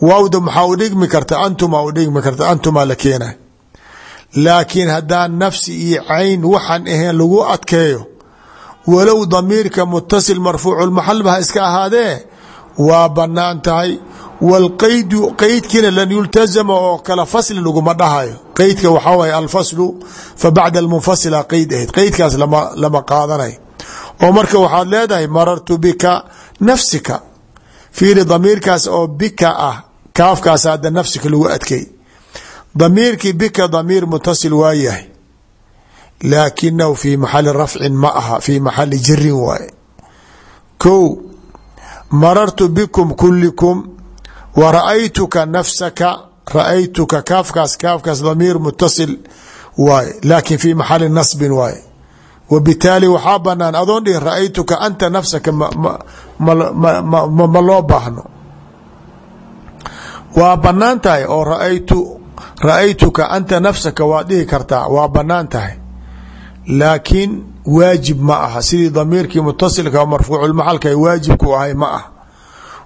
waawda maxaa u dhigmi karta? Antuma u dhigmi karta. Antumaa la keena laakiin haddaan nafsi iyo cayn waxaan ahayn lagu adkeeyo walow damiirka mutasil marfuucu lmaxal ba ha iska ahaadee waa bannaan tahay. Wاlqaydu qeydkiina lan yultazama oo kala fasli laguma dhahayo. Qeydka waxaa waay alfaslu fabacda almunfasila qeyd ahayd. Qeydkaas lama qaadanay. Oo marka waxaad leedahay marartu bika nafsika. Fiiri damiirkaas oo bika ah kaafkaas hadda nafsika lagu adkay. Damiirkii bika damiir mutasil waa yahay laakinahu fi maxali rafcin ma aha fi maxali jirin waaye ko marartu bikum kulikum wa ra'aytuka nafsaka ra'aytuka kaafkaas kaafkaas damiir mutasil waaye laakin fi maxali nasbin waaye wa bitaali waxaa banaan adoon dhihin ra'aytuka anta nafsaka ma loo baahno waa bannaan tahay oo raaytu ra'aytuka anta nafsaka waad dhihi kartaa waa bannaan tahay laakiin waajib ma aha. Sidii damiirkii mutasilka marfuuculmaxalka waajibku ahay ma ah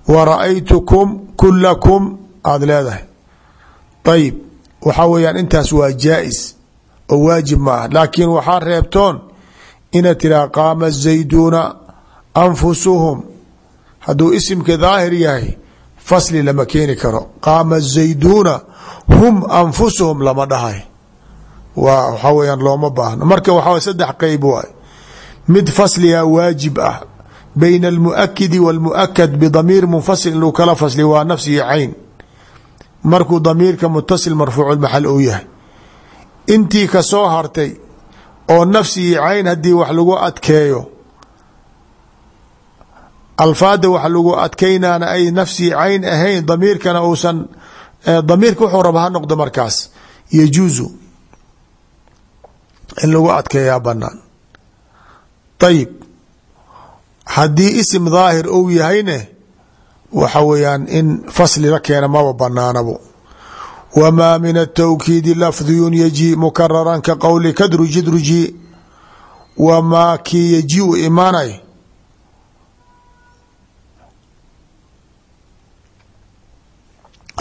wa ra'aytukum kulakum leedahay. Ayib waxaa weyaan intaas waa jaa-is oo waajib ma ah laakiin waxaa reebtoon inaad tiraa qaama zayduuna anfusuhum. Hadduu isimka daahir yahay fasli lama keeni karo. Qaama zayduuna hum anfusuhum lama dhahay waxaa weyaan looma baahno. Marka waxaa saddex qeyb waay. Mid fasliga waajib ah bayna almuakidi walmuakad bidamiir munfasil inuu kala fasli waa nafsi iyo cayn. Markuu damiirka mutasil marfuucu maxal uu yahay. Intii ka soo hartay oo nafsi iyo cayn haddii wax lagu adkeeyo alfaada wax lagu adkaynaana ay nafsi cayn ahayn damiirkana uusan damiirka wuxuu raba ha noqdo markaas. Yajuuzu in lagu adkeeyaa banaan ayib haddii isim daahir ou yahayne waxa weeyaan in fasli la keena maba banaanabo wamaa min atawkiidi lafdiyun yaji mukararan ka qowli kadruji druji wamaa kii yaji u imaanay.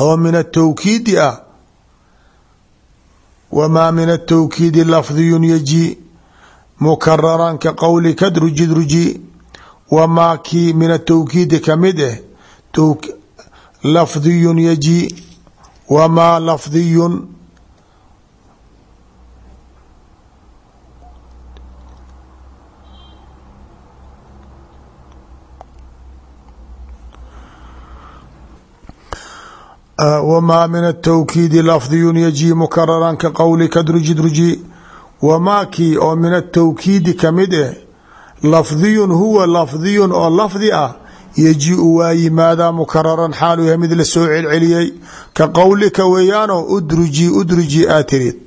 Oo min atawkiidi ah wmaa min atawkiidi lafdiyun yaji mukararan ka qowli kadruji druji wamaa kii min atawkiidi ka mid eh lafdiyun yaji wamaa lafdiyun wmaa min atawkiidi lafdiyun yaji mukararan ka qowli kadruji druji wamaa kii oo min atawkiidi ka mid eh lafdiyun huwa lafdiyun oo lafdi ah yaji-u waa yimaadaa mukararan xaalu yahay mid la soo celceliyey ka qowlika weeyaanoo udruji udruji aa tirid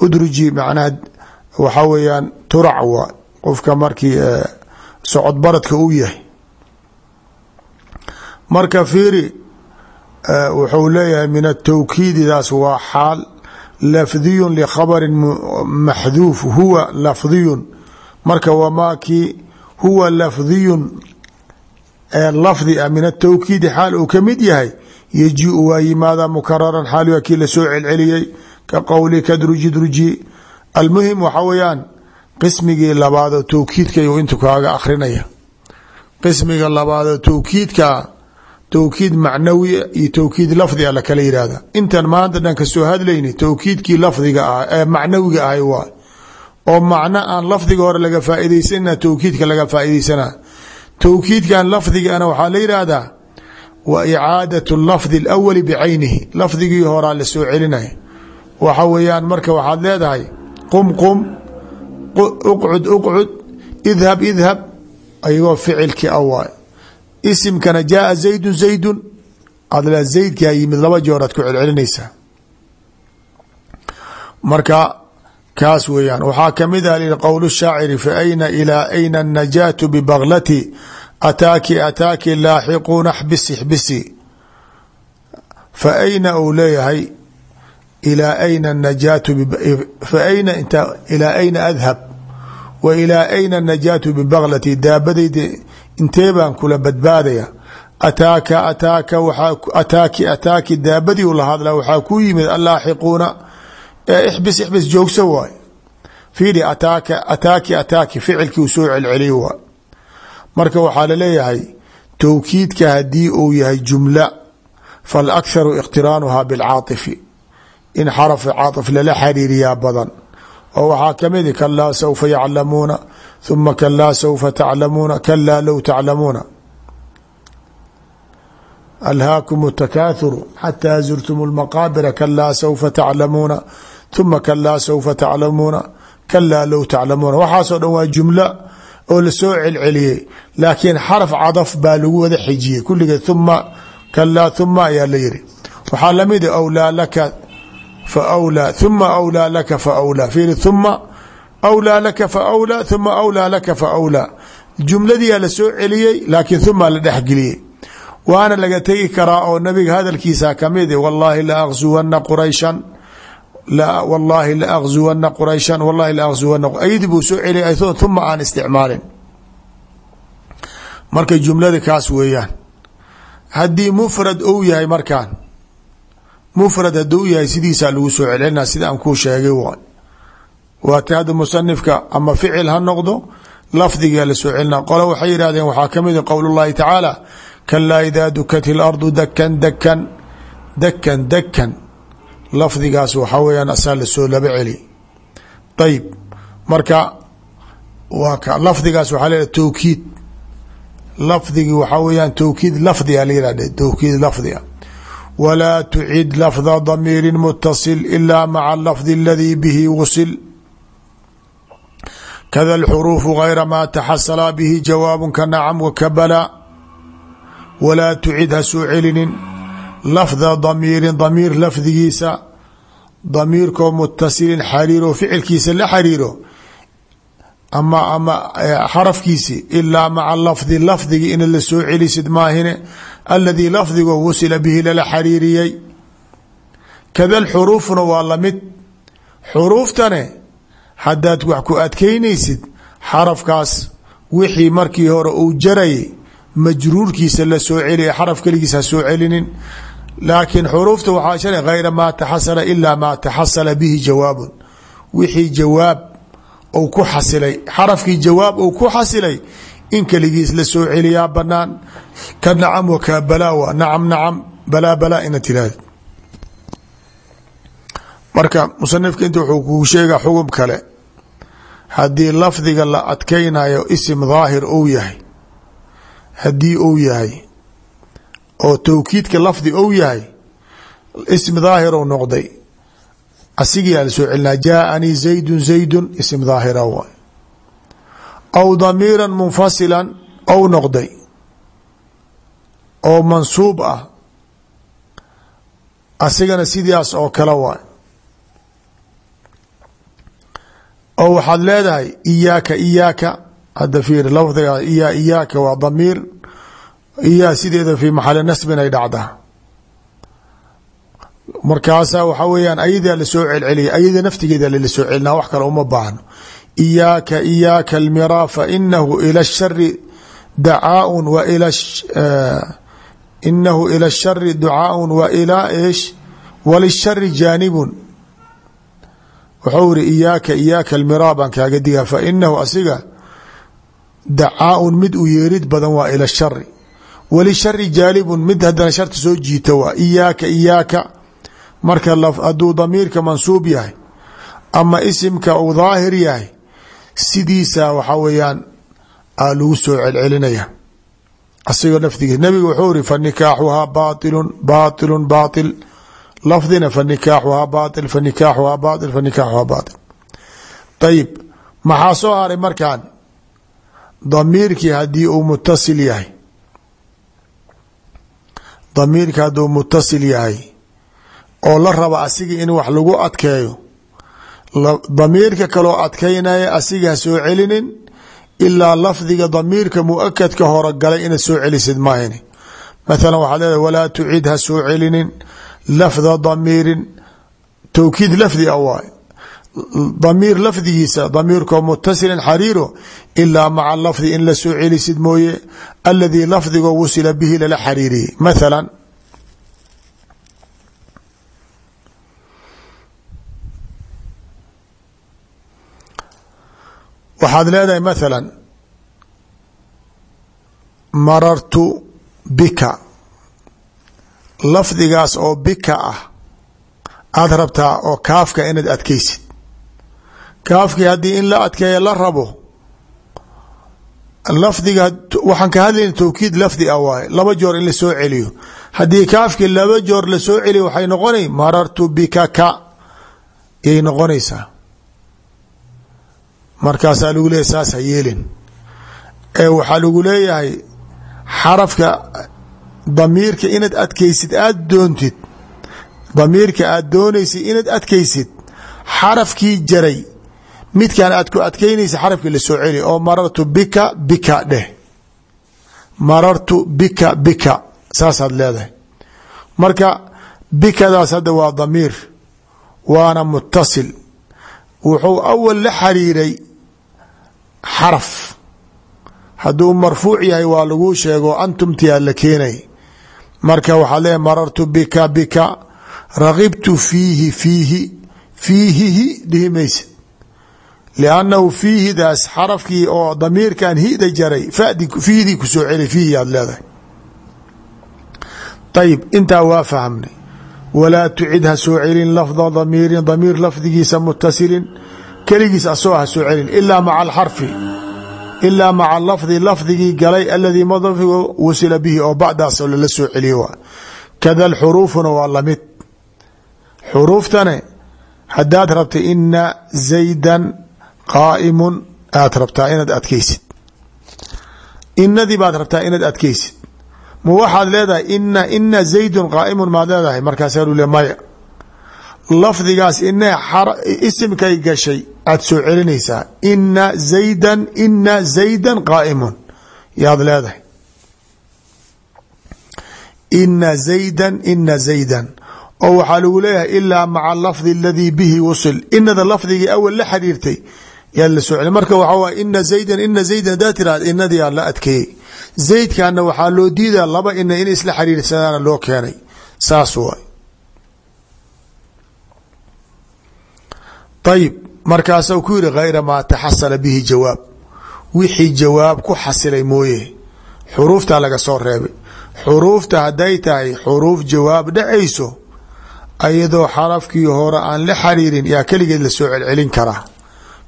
udruji macnaha waxaa weeyaan turac waa qofka markii socod baradka yahay marka wuxuu leeyahay min atawkiididaas waa xaal lafdiyun likhabarin maxduuf huwa lafdiyun. Marka wamaakii huwa lafdiyun? Lafdi ah min atawkiidi xaal uu ka mid yahay yaji-u waa yimaada mukararan xaal kii la soo celceliyey ka qowli kadruji druji almuhim waxaa weeyaan qismigii labaadoo tawkiidka intu kaaga akrinaya qismiga labaadoo tawkiidka towkiid macnawiya iyo towkiid lafdi a lakala yihahda intan maanta dhan ka soo hadlayni towkiidkii lafdiga ah ee macnawiga ahay waay oo macno aan lafdiga hore laga faaideysanina towkiidka laga faa'idaysana towkiidkan lafdigana waxaa la yidhaahdaa wa icaadat lafdi alawali bicaynihi lafdigii horaa la soo celinaya waxa weeyaan marka waxaad leedahay qum qum uqcud uqcud idhab idhab ayagoo ficilkii a waay isimkana jaaa zaydun zaydun. Aad le zaydkaa yimid laba jooraad ku celcelinaysaa marka kaas weeyaan. Waxaa ka mid ah qowl shaaciri fa ayna ilaa ayna anajaatu bibaglati ataaki ataaki laaxiquuna xbisi xbisi. Fa ayna uu leeyahay ilaa ayna najaatu fa ayna int ilaa ayna adhab? Wa ilaa ayna najaatu bibaglati daabadayda intee baan kula badbaadaya? Ataaka ataaka ataaki ataaki daabadii ula hadla waxaa ku yimid allaaxiquuna ee ixbis ixbis joogsa waay. Fiiri ataaka ataaki ataaki ficilkii uu soo celceliy waay marka waxaa la leeyahay towkiidka haddii uu yahay jumla faalaktharu iqtiraanuha bilcaaifi in xaraf caaif lala xariiriyaa badan. Oo waxaa kamidi kalaa saufa yaclamuuna ثuma kalaa saufa taclamuuna kalaa low taclamuuna alhaakum الtakaathuru xataa zurtum الmaqaabira kalaa saufa taclamuuna ثuma kalaa saufa taclamuuna kalaa low taclamuuna waxaasoo dhan waa jumla oo lasoo celceliyey laakiin xaraf cadaf baa lagu wada xijiyey kulligeed thuma kalaa thuma ayaa la yiri waxaa lamid awlaa laka fa awlaa thuma awlaa laka fa awlaa fiiri thuma awlaa laka fa awlaa thuma awlaa laka fa awlaa jumladiyaa la soo celiyey laakiin thuma la dhexgeliyey waana laga tegi karaa oo nabiga hadalkiisa ka mid wallaahi la akzuwana qurayshan wallaahi la akzuwana qurayshan wallahi la akzuwana ayadii buu soo celiyay thuma aan isticmaalin marka jumlada kaas weeyaan haddii mufrad ou yahay markaan mufrad hadduu yahay sidiisaa lagu soo celcelina sida aan waata hadda musanifka ama ficil ha noqdo lafdigaa la soo celina. Qole waxay yidhahdeen waxaa ka mid qowl اllahi tacaala kalaa idaa dukat ilardu dakan dakan dakan dakan lafdigaas waxaa weyaan asaa la soo laba celi. Ayib marka waa ka lafdigaas waxaa leeha towkiid lafdigii waxaa weyaan towkiid lafdiga la yihahde towkiid lafdiga walaa tucid lafda damiiri mutasil ila maca lafdi aladii bihi wusil kada alxuruufu gayra ma taxasala bihi jawaabu ka nacam wakabala walaa tucid ha soo celinin lafda damiirin damiir lafdigiisa damiirkoo mutasilin xariiro ficilkiisa la xariiro ama ama xarafkiisi ilaa maca lafdi lafdigi ina la soo celisid maahine aladii lafdigoo wasila bihi lala xariiriyey kada lxuruufuna waa la mid xuruuftane haddaad wax ku adkeynaysid xarafkaas wixii markii hore uu jarayay majruurkiisa la soo celiya xaraf keligiis ha soo celinin. Laakiin xuruufta waxaa shalay hayra maa taxasala ilaa maa taxasala bihi jawaabun. Wixii jawaab ou ku xasilay xarafkii jawaab ou ku xasilay in keligiis la soo celiyaa banaan ka nacam wakaa balaa wa nacam nacam balaa balaa ina tiraahda marka musanifka inta wuxuu kuu sheegaa xugum kale. Haddii lafdiga la adkaynayo isim daahir ou yahay haddii ou yahay oo towkiidka lafdi ou yahay ism daahir ou noqday. Asigiyaa la soo celinaa jaaanii zaydun zaydun ism daahira waay. Aw damiira munfasilan ou noqday. Oo mansuub ah. Asigana sidaas oo kale waay oo waxaad leedahay iyaaka iyaaka. Hadda fiir lafdiga iya iyaaka waa damiir. Iyaa sideeda fi maxali nasbin ay dhacdaa. Markaasaa waxaa weyaan ayadaa la soo celceliya ayada naftigeeda lala celinaa wax kale uma baahno. Iyaaka iyaaka almiraa fa inahu ila shari dacaaun wa ila inahu ila shari ducaaun wa ilaa ish walishari jaanibun wuxuu iri iyaaka iyaaka almiraa baan kaaga digaa. Fa inahu asiga dacaaun mid u yeerid badan waa ila shari walishari jaalibun mid haddana sharta soo jiita waa iyaaka iyaaka. Marka hadduu damiirka mansuub yahay ama isimka uu daahir yahay sidiisa waxaa weeyaan aa lagu soo celcelinaya. Asigoo lafdigiis nabiga wuxuu iri fa nikaaxuhaa baailun baailun baail lafdina fa nikaaxuhaa baail fa nikaaxuhaa baail fa nikaaxuhaa baail ayib maxaa soo haray markan damiirkii haddii uu mutasil yahay. Damiirkii hadduu mutasil yahay oo la raba asiga in wax lagu adkeeyo damiirka kaloo adkeynaya asiga ha soo celinin ilaa lafdiga damiirka muakadka hore galay inaad soo celisid maahan mathala waxaad leedahay walaa tucid ha soo celinin lafda damiirin towkiid lafdi a waay damiir lafdigiisa damiirkoo mutasilin xariiro ilaa maca lafdi in la soo celisid mooye aladii lafdigoo wusila bihi lala xariiriyey. Mathala waxaad leedahay mathala marartu bika lafdigaas oo bika ah aada rabtaa oo kaafka inaad adkeysid kaafkii haddii in la adkeeya la rabo lafdiga waxaan ka hadlayna towkiid lafdi ah waaye laba joor in la soo celiyo. Haddii kaafkii laba joor la soo celiyo waxay noqonay marartu bika ka yay noqonaysaa. Markaasaa lagu leeyahy saas ha yeelin. Ee waxaa lagu leeyahay xarafka damiirka inaad adkeysid aada doontid. Damiirka aada doonaysid inaad adkeysid xarafkii jaray. Midkan aad ku adkeynaysa xarafkii la soo celi oo marartu bika bika dheh. Marartu bika bika. Saasaad leedahay. Marka bikadaas hadda waa damiir waana mutasil wuxuu awal la xariiray xaraf. Hadduu marfuuc yahay waa laguu sheego antumtiyaa la keenay marka waxaad leeyahy marartu bika bika. Ragibtu fiihi fiihi. Fiihihi dhihi maysid liannahu fiihidaas xarafkii oo damiirkan hida jaray fadi fiihdii ku soo celi fiihi aad leedahay. Ayib intaa waa fahamnay walaa tucid ha soo celin lafda damiirin damiir lafdigiisa mutasilin keligiis asoo ha soo celin ilaa maca alxarfi ilaa maca lafdi lafdigii galay aladii madfigu wasila bihi oo bacdaasoo lala soo celiyo kada xuruufuna waa la mid xuruuftane haddaad rabta ina zaydan qaaimun aad rabtaa inaad adkeysid inadii baad rabtaa inaad adkeysid ma waxaad leedahay ina ina zaydun qaaimun maad leedahay markaasaa lu le maya lafdigaas ina isimkay gashay aad soo celinaysaa. Ina zaydan ina zaydan qaaimun. Yaad leedahay. Ina zaydan ina zaydan. Oo waxaa lagu leeyahay ilaa maca lafdi aladii bihi wusil. Inada lafdigii awal la xiriirtay yaa la soo celi marka waxaa waay ina zaydan ina zaydan hadaa tiraad inadii aa la adkeeyey. Zaydkana waxaa loo diidaa laba ina in isla xiriirsadaana loo keenay. Saas waay ayib markaasuu ku yihi hayra maa taxasala bihi jawaab. Wixii jawaab ku xasilay mooye. Xuruufta laga soo reebay. Xuruufta hadday tahay xuruuf jawaab dhacayso ayadoo xarafkii hore aan la xariirin yaa keligeed la soo celcelin karaa.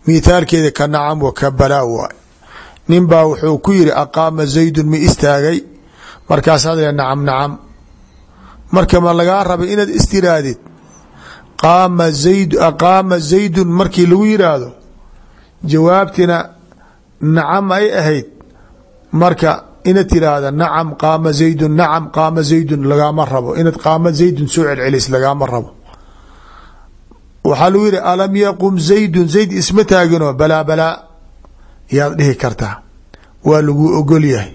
Mithaalkeeda ka nacam wa ka balaa waay. Nin baa wuxuu ku yiri aqaama zaydun mi istaagay? Markaasaad nacam nacam. Marka ma lagaa rabay inaad istiraadid qaama zayd aqaama zaydun markii lagu yiraahdo jawaabtina nacam ay ahayd. Marka inaad tiraahda nacam qaama zaydun nacam qaama zaydun lagaama rabo. Inaad qaama zaydun soo celcelis lagaama rabo. Waxaa lagu yihi alam yaqum zaydun? Zayd isma taagino balaa balaa yaad dhihi kartaa. Waa lagu ogol yahay.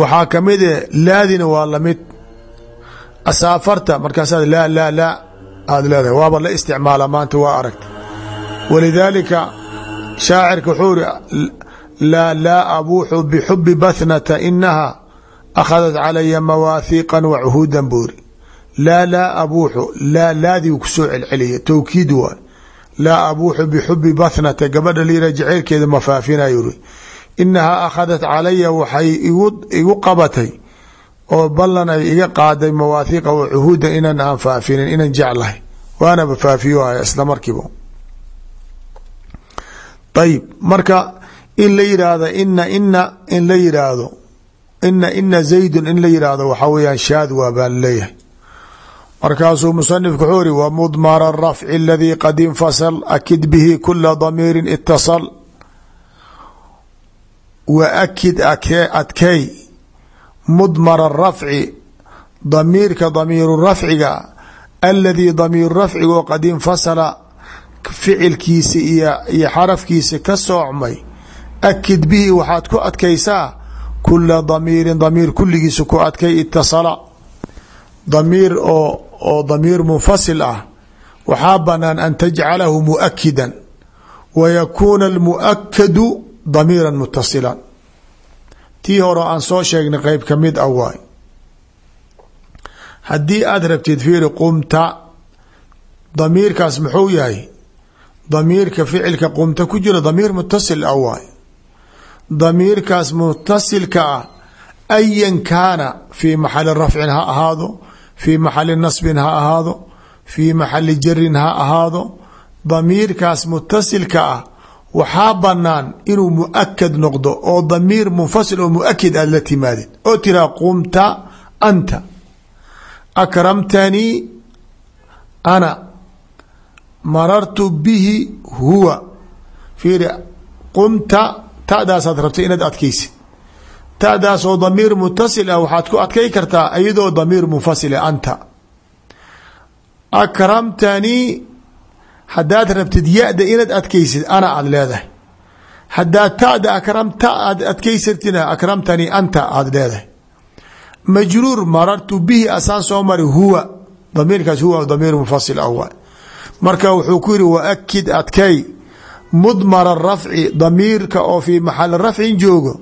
Waxaa ka mid e laadina waa la mid asaafarta markaasaad laa laa laa aada leedahay waaba la isticmaala maanta waa aragta walidaalika shaacirka wuxuu iri laa laa abuuxu bixubi bathnata inaha akhadat calaya mawaahiiqa wa cuhuudan buu iri laa laa abuuxu laa laadii ku soo celceliya towkiid waay laa abuuxu bixubi bathnata gabadha liira jaceylkeeda mafaafinayo iri inahaa akhadat calaya waxay igu qabatay oo ballan ay iga qaaday mawaahiiqa wa cuhuudan inaan aan faafinin inaan jeclahay. Waanaba faafiyo haya isla markiiba. Ayib marka in la yidhaahdo ina ina in la yidhaahdo ina ina zaydun in la yidhaahdo waxaa weyaan shaad waa baa la leeyahay markaasuu musanifku wuxuu iri wa mudmara rafci aladii qad infasal akid bihi kula damiirin itasal wa akid adkey mudmara rafci damiirka damiiru rafciga aladii damiiru rafciga oo qad infasala ficilkiisa iyo xarafkiisa ka soocmay akid bihi waxaad ku adkaysaa kula damiirin damiir kulligiisa ku adkay itasala. Damiir oo damiir munfasil ah waxaa banaan an tajcalahu muakidan wa yakuuna almuakadu damiira mutasila tii hore aan soo sheegnay qeyb ka mid ah waay. Haddii aada rabtid fiiri qumta damiirkaas muxuu yahay? Damiirka ficilka qumta ku jiro damiir mutasil ah waay. Damiirkaas mutasilka ah ayan kaana fii maxali rafcin ha ahaado fii maxali nasbin ha ahaado fii maxali jarin ha ahaado damiirkaas mutasilka ah waxaa banaan inuu muakad noqdo oo damiir munfasil oo muakid aad la timaadid oo tiraa qumta anta akramtanii ana marartu bihi huwa. Fiiri qumta ta'daasaad rabtay inaad adkaysid. Ta'daas oo damiir mutasil ah waxaad ku adkay kartaa iyadoo damiir munfasil ah anta. Akramtanii haddaad rabtid ya-da inaad adkaysid ana aada leedahay. Haddaad ta'da akramta aad adkaysartina akramtanii anta aada leedahay. Majruur marartu bihi asaan soo mari huwa. Damiirkaas huwa damiir munfasil ah marka wuxuu ku yihi waakid adkay. Mudmara rafci damiirka oo fii maxali rafcin joogo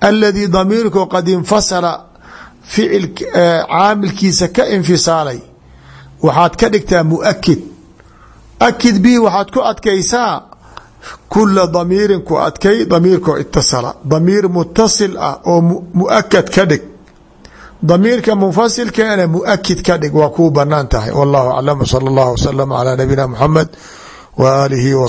aladii damiirko qad infasala ficil caamilkiisa ka infisaalay. Waxaad ka dhigtaa muakid akid bihi waxaad ku adkaysaa kula damiirin ku adkay damiirkoo itasala damiir mutasil ah oo muakad ka dhig damiirka munfasilkeena muakid ka dhig waa kuu bannaan tahay wallahu aclam sala allahu wasalam calaa nabiyina muxamed wa aalihi wa